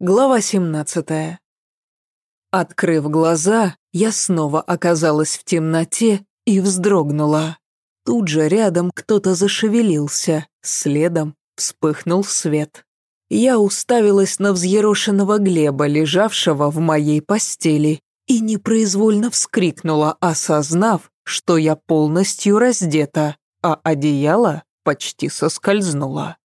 Глава 17. Открыв глаза, я снова оказалась в темноте и вздрогнула. Тут же рядом кто-то зашевелился, следом вспыхнул свет. Я уставилась на взъерошенного Глеба, лежавшего в моей постели, и непроизвольно вскрикнула, осознав, что я полностью раздета, а одеяло почти соскользнуло.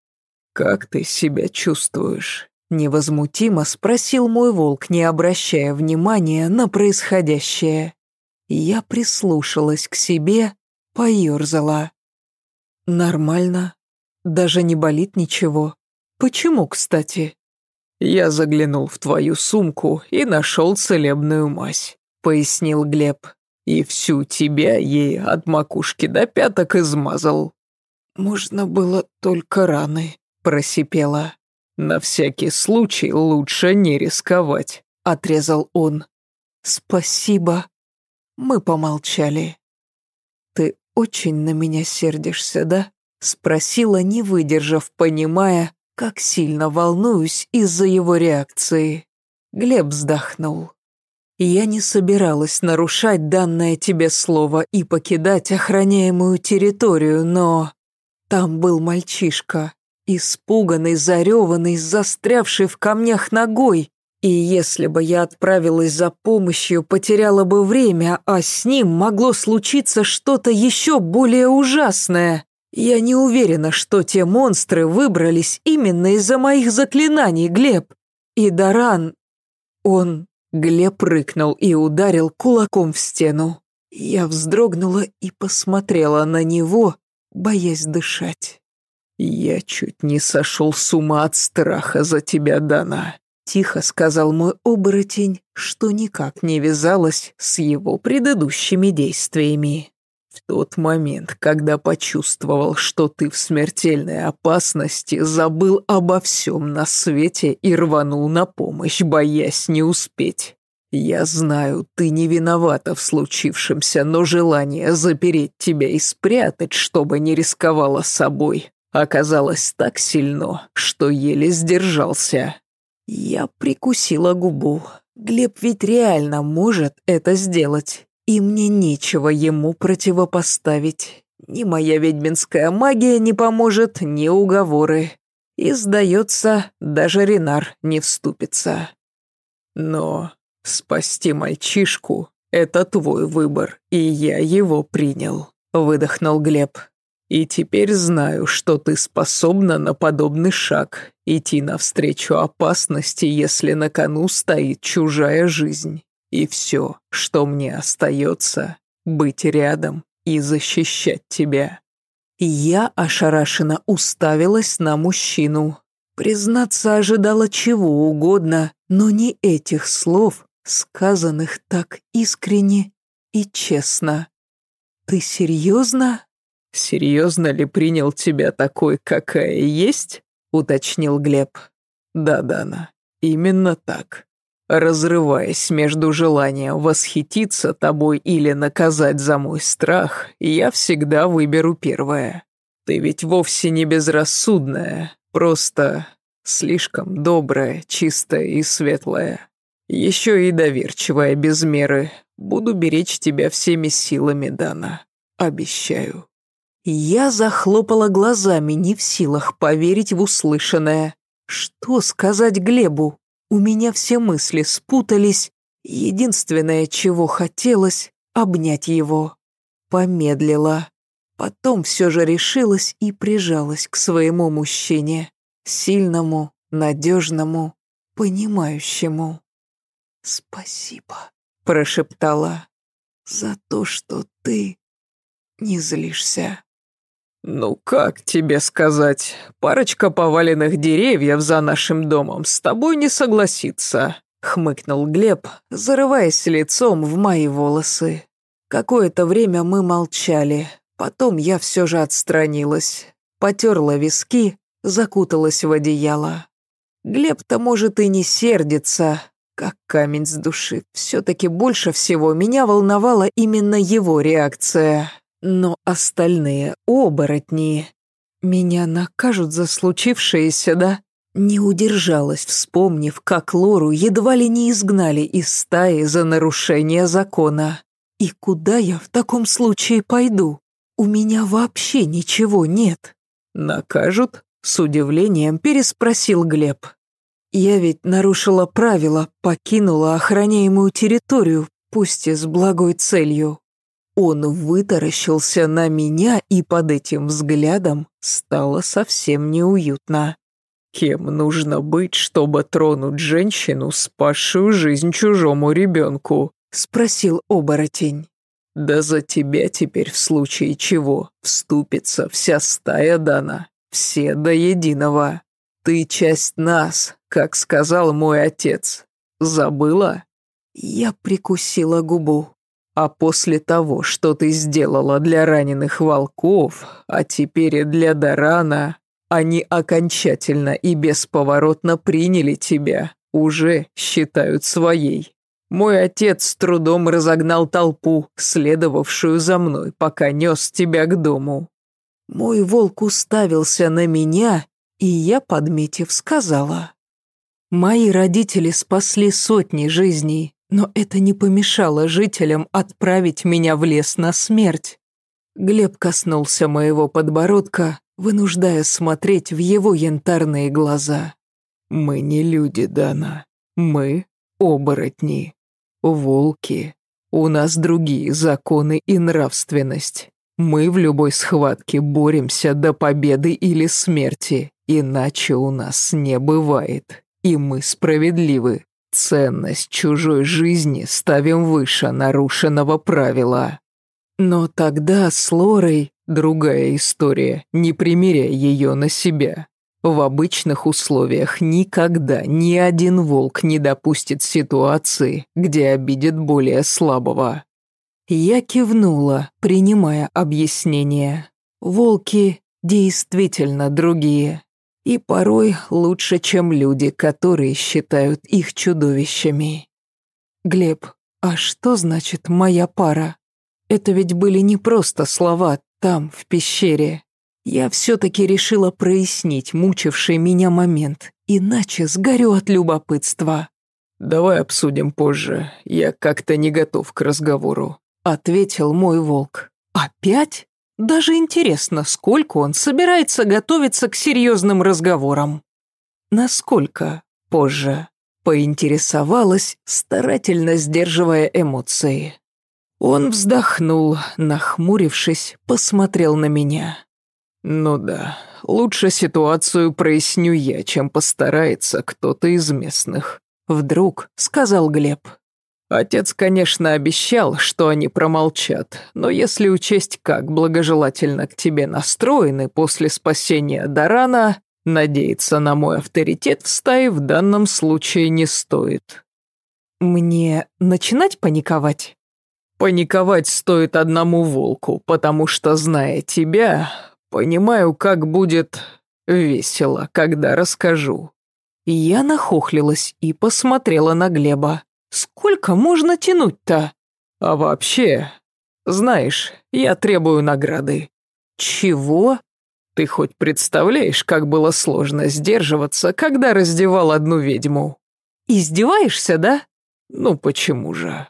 «Как ты себя чувствуешь?» Невозмутимо спросил мой волк, не обращая внимания на происходящее. Я прислушалась к себе, поерзала. Нормально. Даже не болит ничего. Почему, кстати? Я заглянул в твою сумку и нашел целебную мазь, пояснил Глеб. И всю тебя ей от макушки до пяток измазал. Можно было только раны, просипела. «На всякий случай лучше не рисковать», — отрезал он. «Спасибо». Мы помолчали. «Ты очень на меня сердишься, да?» — спросила, не выдержав, понимая, как сильно волнуюсь из-за его реакции. Глеб вздохнул. «Я не собиралась нарушать данное тебе слово и покидать охраняемую территорию, но...» Там был мальчишка, Испуганный, зареванный, застрявший в камнях ногой. И если бы я отправилась за помощью, потеряла бы время, а с ним могло случиться что-то еще более ужасное. Я не уверена, что те монстры выбрались именно из-за моих заклинаний, Глеб. И Даран... Он... Глеб рыкнул и ударил кулаком в стену. Я вздрогнула и посмотрела на него, боясь дышать. «Я чуть не сошел с ума от страха за тебя, Дана», — тихо сказал мой оборотень, что никак не вязалось с его предыдущими действиями. В тот момент, когда почувствовал, что ты в смертельной опасности, забыл обо всем на свете и рванул на помощь, боясь не успеть. Я знаю, ты не виновата в случившемся, но желание запереть тебя и спрятать, чтобы не рисковала собой, оказалось так сильно, что еле сдержался. Я прикусила губу. Глеб ведь реально может это сделать, и мне нечего ему противопоставить. Ни моя ведьминская магия не поможет, ни уговоры. И, сдается, даже Ренар не вступится. Но спасти мальчишку — это твой выбор, и я его принял, выдохнул Глеб. И теперь знаю, что ты способна на подобный шаг, идти навстречу опасности, если на кону стоит чужая жизнь. И все, что мне остается, быть рядом и защищать тебя. Я ошарашенно уставилась на мужчину. Признаться, ожидала чего угодно, но не этих слов, сказанных так искренне и честно. «Ты серьезно?» «Серьезно ли принял тебя такой, какая есть?» — уточнил Глеб. «Да, Дана, именно так. Разрываясь между желанием восхититься тобой или наказать за мой страх, я всегда выберу первое. Ты ведь вовсе не безрассудная, просто слишком добрая, чистая и светлая. Еще и доверчивая без меры. Буду беречь тебя всеми силами, Дана. Обещаю». Я захлопала глазами, не в силах поверить в услышанное. Что сказать Глебу? У меня все мысли спутались. Единственное, чего хотелось — обнять его. Помедлила. Потом все же решилась и прижалась к своему мужчине. Сильному, надежному, понимающему. «Спасибо», — прошептала, — «за то, что ты не злишься». «Ну как тебе сказать? Парочка поваленных деревьев за нашим домом с тобой не согласится», — хмыкнул Глеб, зарываясь лицом в мои волосы. Какое-то время мы молчали, потом я все же отстранилась, потерла виски, закуталась в одеяло. Глеб-то, может, и не сердится, как камень с души. Все-таки больше всего меня волновала именно его реакция. Но остальные оборотни... Меня накажут за случившееся, да? Не удержалась, вспомнив, как Лору едва ли не изгнали из стаи за нарушение закона. И куда я в таком случае пойду? У меня вообще ничего нет. Накажут? С удивлением переспросил Глеб. Я ведь нарушила правила, покинула охраняемую территорию, пусть и с благой целью. Он вытаращился на меня, и под этим взглядом стало совсем неуютно. Кем нужно быть, чтобы тронуть женщину, спасшую жизнь чужому ребенку? Спросил оборотень. Да за тебя теперь в случае чего вступится вся стая Дана, все до единого. Ты часть нас, как сказал мой отец. Забыла? Я прикусила губу. А после того, что ты сделала для раненых волков, а теперь и для Дарана, они окончательно и бесповоротно приняли тебя, уже считают своей. Мой отец с трудом разогнал толпу, следовавшую за мной, пока нес тебя к дому. Мой волк уставился на меня, и я, подметив, сказала. Мои родители спасли сотни жизней, но это не помешало жителям отправить меня в лес на смерть. Глеб коснулся моего подбородка, вынуждая смотреть в его янтарные глаза. «Мы не люди, Дана. Мы — оборотни. Волки. У нас другие законы и нравственность. Мы в любой схватке боремся до победы или смерти, иначе у нас не бывает. И мы справедливы. Ценность чужой жизни ставим выше нарушенного правила. Но тогда с Лорой другая история, не примеряя ее на себя. В обычных условиях никогда ни один волк не допустит ситуации, где обидит более слабого. Я кивнула, принимая объяснение. Волки действительно другие. И порой лучше, чем люди, которые считают их чудовищами. Глеб, а что значит «моя пара»? Это ведь были не просто слова там, в пещере. Я все-таки решила прояснить мучивший меня момент, иначе сгорю от любопытства. «Давай обсудим позже, я как-то не готов к разговору», — ответил мой волк. «Опять? Даже интересно, сколько он собирается готовиться к серьезным разговорам». «Насколько позже?» — поинтересовалась, старательно сдерживая эмоции. Он вздохнул, нахмурившись, посмотрел на меня. «Ну да, лучше ситуацию проясню я, чем постарается кто-то из местных», — вдруг сказал Глеб. Отец, конечно, обещал, что они промолчат, но если учесть, как благожелательно к тебе настроены после спасения Дарана, надеяться на мой авторитет в стае в данном случае не стоит. Мне начинать паниковать? Паниковать стоит одному волку, потому что, зная тебя, Понимаю, как будет весело, когда расскажу. Я нахохлилась и посмотрела на Глеба. Сколько можно тянуть-то? А вообще, знаешь, я требую награды. Чего? Ты хоть представляешь, как было сложно сдерживаться, когда раздевал одну ведьму? Издеваешься, да? Ну почему же?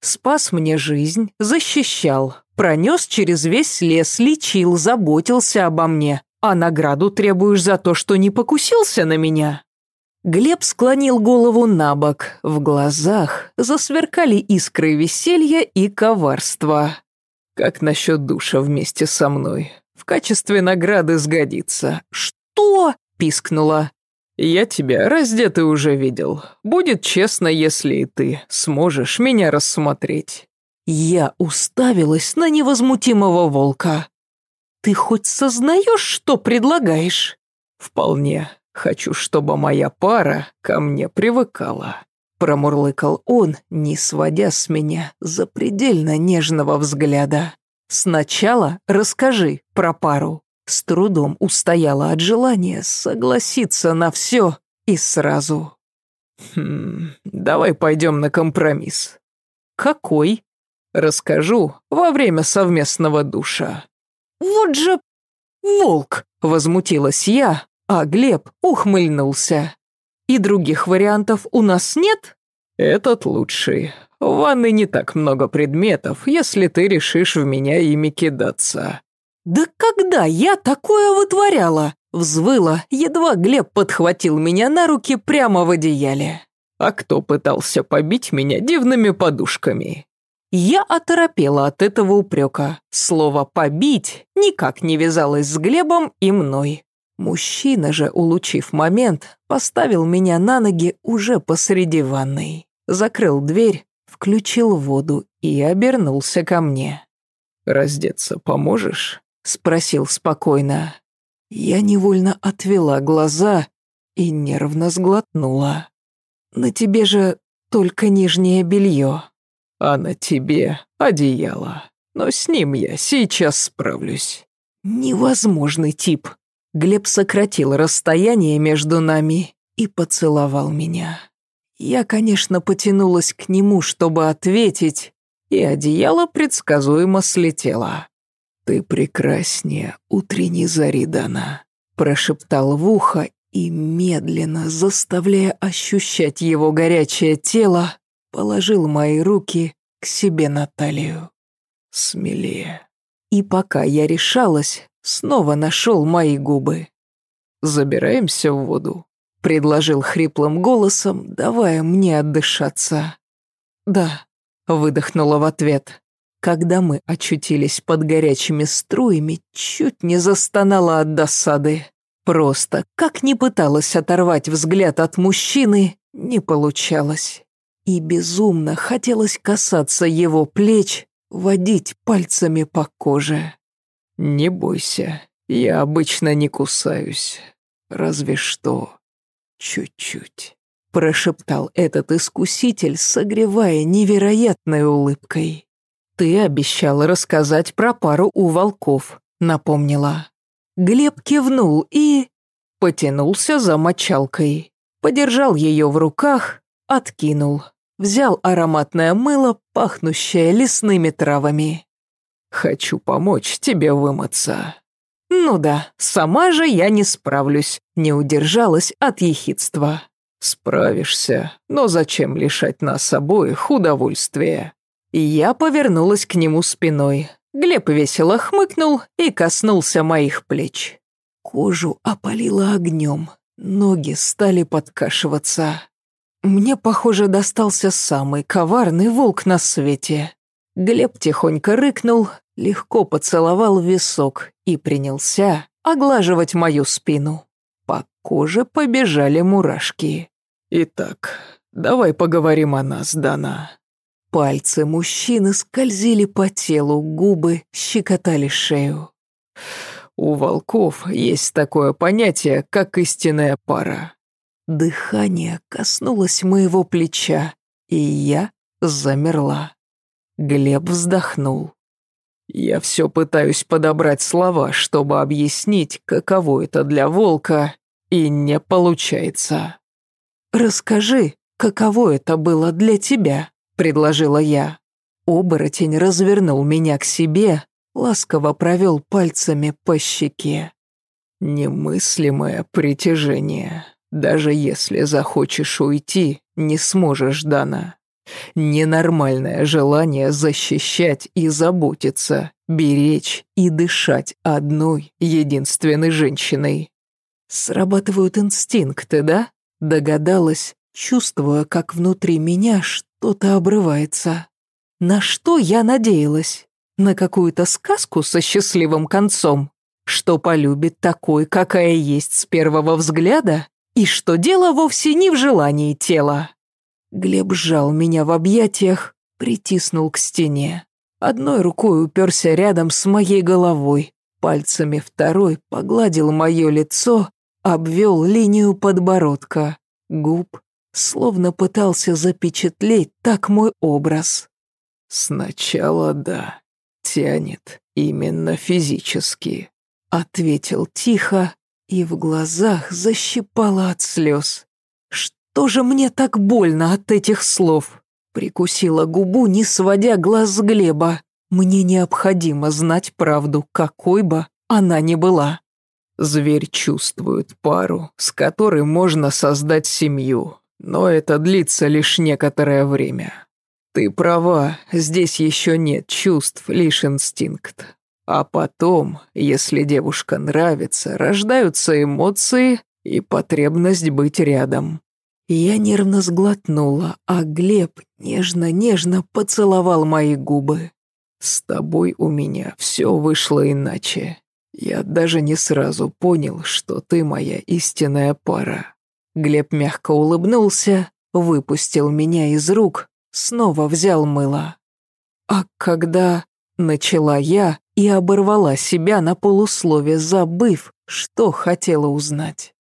Спас мне жизнь, защищал, Пронес через весь лес, лечил, заботился обо мне. А награду требуешь за то, что не покусился на меня?» Глеб склонил голову на бок. В глазах засверкали искры веселья и коварства. «Как насчет душа вместе со мной? В качестве награды сгодится». «Что?» – пискнула. «Я тебя раздетый уже видел. Будет честно, если и ты сможешь меня рассмотреть». Я уставилась на невозмутимого волка. «Ты хоть сознаешь, что предлагаешь?» «Вполне. Хочу, чтобы моя пара ко мне привыкала», — промурлыкал он, не сводя с меня запредельно нежного взгляда. «Сначала расскажи про пару». С трудом устояла от желания согласиться на все и сразу. «Хм, давай пойдем на компромисс». «Какой?» Расскажу во время совместного душа». «Вот же волк!» — возмутилась я, а Глеб ухмыльнулся. «И других вариантов у нас нет?» «Этот лучший. В ванной не так много предметов, если ты решишь в меня ими кидаться». «Да когда я такое вытворяла?» Взвыла, едва Глеб подхватил меня на руки прямо в одеяле. «А кто пытался побить меня дивными подушками?» Я оторопела от этого упрека. Слово «побить» никак не вязалось с Глебом и мной. Мужчина же, улучив момент, поставил меня на ноги уже посреди ванной. Закрыл дверь, включил воду и обернулся ко мне. «Раздеться поможешь?» — спросил спокойно. Я невольно отвела глаза и нервно сглотнула. «На тебе же только нижнее белье». «А на тебе одеяло. Но с ним я сейчас справлюсь». «Невозможный тип». Глеб сократил расстояние между нами и поцеловал меня. Я, конечно, потянулась к нему, чтобы ответить, и одеяло предсказуемо слетело. «Ты прекраснее утренней зари, Дана», — прошептал в ухо и, медленно, заставляя ощущать его горячее тело, положил мои руки к себе на талию. «Смелее». И пока я решалась, снова нашел мои губы. «Забираемся в воду», — предложил хриплым голосом, давая мне отдышаться. «Да», — выдохнула в ответ. Когда мы очутились под горячими струями, чуть не застонала от досады. Просто, как ни пыталась оторвать взгляд от мужчины, не получалось. И безумно хотелось касаться его плеч, водить пальцами по коже. «Не бойся, я обычно не кусаюсь. Разве что чуть-чуть», — прошептал этот искуситель, согревая невероятной улыбкой. «Ты обещал рассказать про пару у волков», — напомнила. Глеб кивнул и... потянулся за мочалкой. Подержал ее в руках, откинул. Взял ароматное мыло, пахнущее лесными травами. «Хочу помочь тебе вымыться». «Ну да, сама же я не справлюсь», не удержалась от ехидства. «Справишься, но зачем лишать нас обоих удовольствия?» Я повернулась к нему спиной. Глеб весело хмыкнул и коснулся моих плеч. Кожу опалило огнем, ноги стали подкашиваться. Мне, похоже, достался самый коварный волк на свете. Глеб тихонько рыкнул, легко поцеловал висок и принялся оглаживать мою спину. По коже побежали мурашки. «Итак, давай поговорим о нас, Дана», Пальцы мужчины скользили по телу, губы щекотали шею. У волков есть такое понятие, как истинная пара. Дыхание коснулось моего плеча, и я замерла. Глеб вздохнул. Я все пытаюсь подобрать слова, чтобы объяснить, каково это для волка, и не получается. Расскажи, каково это было для тебя? — предложила я. Оборотень развернул меня к себе, ласково провел пальцами по щеке. «Немыслимое притяжение. Даже если захочешь уйти, не сможешь, Дана. Ненормальное желание защищать и заботиться, беречь и дышать одной, единственной женщиной. Срабатывают инстинкты, да? Догадалась, чувствуя, как внутри меня что-то обрывается. На что я надеялась? На какую-то сказку со счастливым концом? Что полюбит такой, какая есть с первого взгляда? И что дело вовсе не в желании тела? Глеб сжал меня в объятиях, притиснул к стене. Одной рукой уперся рядом с моей головой, пальцами второй погладил мое лицо, обвел линию подбородка, губ, словно пытался запечатлеть так мой образ. «Сначала да, тянет именно физически», — ответил тихо, и в глазах защипало от слез. «Что же мне так больно от этих слов?» Прикусила губу, не сводя глаз с Глеба. «Мне необходимо знать правду, какой бы она ни была». Зверь чувствует пару, с которой можно создать семью, но это длится лишь некоторое время. Ты права, здесь еще нет чувств, лишь инстинкт. А потом, если девушка нравится, рождаются эмоции и потребность быть рядом. Я нервно сглотнула, а Глеб нежно-нежно поцеловал мои губы. «С тобой у меня все вышло иначе. Я даже не сразу понял, что ты моя истинная пара». Глеб мягко улыбнулся, выпустил меня из рук, снова взял мыло. «А когда...» — начала я и оборвала себя на полуслове, забыв, что хотела узнать.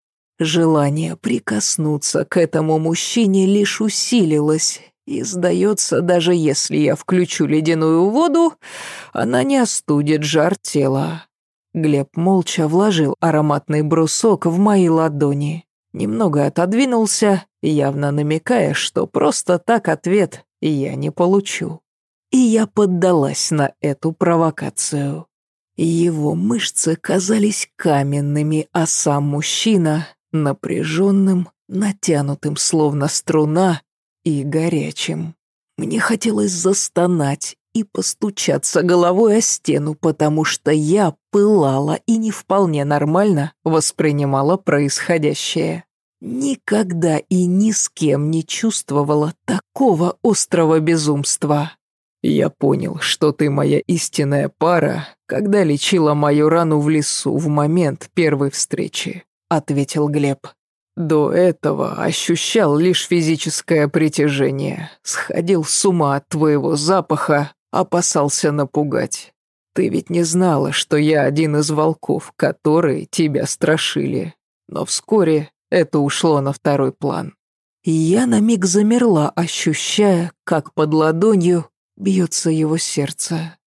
Желание прикоснуться к этому мужчине лишь усилилось, и, сдается, даже если я включу ледяную воду, она не остудит жар тела. Глеб молча вложил ароматный брусок в мои ладони. Немного отодвинулся, явно намекая, что просто так ответ я не получу. И я поддалась на эту провокацию. Его мышцы казались каменными, а сам мужчина напряженным, натянутым, словно струна, и горячим. Мне хотелось застонать и постучаться головой о стену, потому что я пылала и не вполне нормально воспринимала происходящее. Никогда и ни с кем не чувствовала такого острого безумства. «Я понял, что ты моя истинная пара, когда лечила мою рану в лесу в момент первой встречи ответил Глеб. До этого ощущал лишь физическое притяжение, сходил с ума от твоего запаха, опасался напугать. Ты ведь не знала, что я один из волков, которые тебя страшили. Но вскоре это ушло на второй план. я на миг замерла, ощущая, как под ладонью бьется его сердце.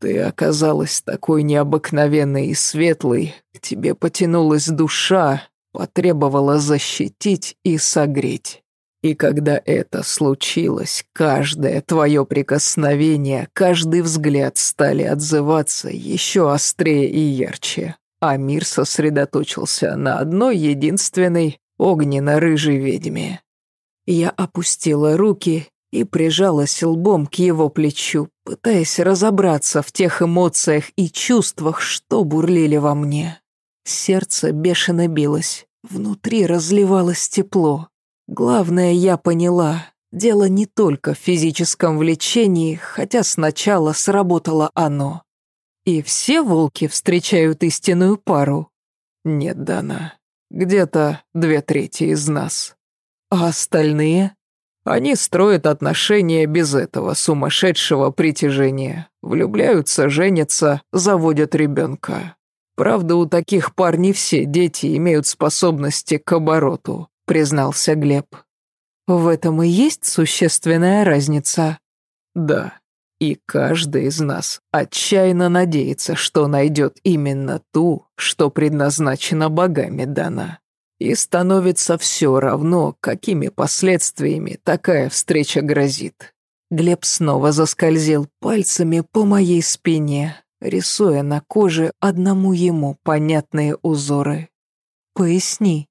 Ты оказалась такой необыкновенной и светлой, к тебе потянулась душа, потребовала защитить и согреть. И когда это случилось, каждое твое прикосновение, каждый взгляд стали отзываться еще острее и ярче, а мир сосредоточился на одной единственной огненно-рыжей ведьме. Я опустила руки и прижалась лбом к его плечу, пытаясь разобраться в тех эмоциях и чувствах, что бурлили во мне. Сердце бешено билось, внутри разливалось тепло. Главное, я поняла, дело не только в физическом влечении, хотя сначала сработало оно. И все волки встречают истинную пару. Нет, Дана, где-то две трети из нас. А остальные? Они строят отношения без этого сумасшедшего притяжения. Влюбляются, женятся, заводят ребенка. Правда, у таких пар не все дети имеют способности к обороту, признался Глеб. В этом и есть существенная разница. Да, и каждый из нас отчаянно надеется, что найдет именно ту, что предназначена богами дана. И становится все равно, какими последствиями такая встреча грозит. Глеб снова заскользил пальцами по моей спине, рисуя на коже одному ему понятные узоры. «Поясни».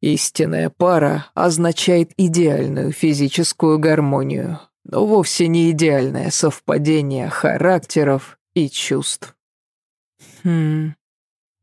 Истинная пара означает идеальную физическую гармонию, но вовсе не идеальное совпадение характеров и чувств. Хм.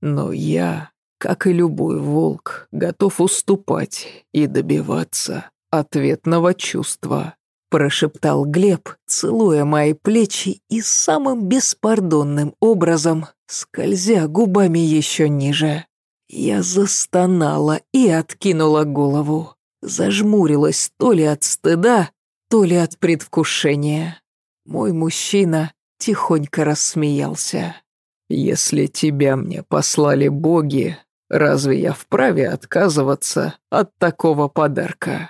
Но я как и любой волк, готов уступать и добиваться ответного чувства», прошептал Глеб, целуя мои плечи и самым беспардонным образом, скользя губами еще ниже. Я застонала и откинула голову, зажмурилась то ли от стыда, то ли от предвкушения. Мой мужчина тихонько рассмеялся. «Если тебя мне послали боги, Разве я вправе отказываться от такого подарка?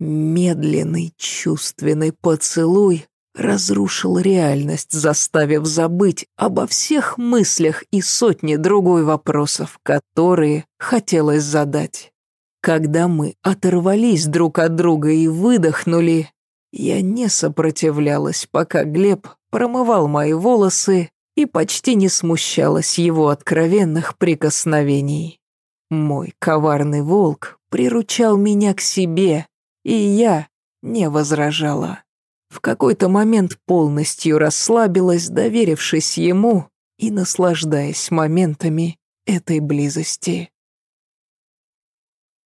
Медленный чувственный поцелуй разрушил реальность, заставив забыть обо всех мыслях и сотне другой вопросов, которые хотелось задать. Когда мы оторвались друг от друга и выдохнули, я не сопротивлялась, пока Глеб промывал мои волосы и почти не смущалась его откровенных прикосновений. Мой коварный волк приручал меня к себе, и я не возражала. В какой-то момент полностью расслабилась, доверившись ему и наслаждаясь моментами этой близости.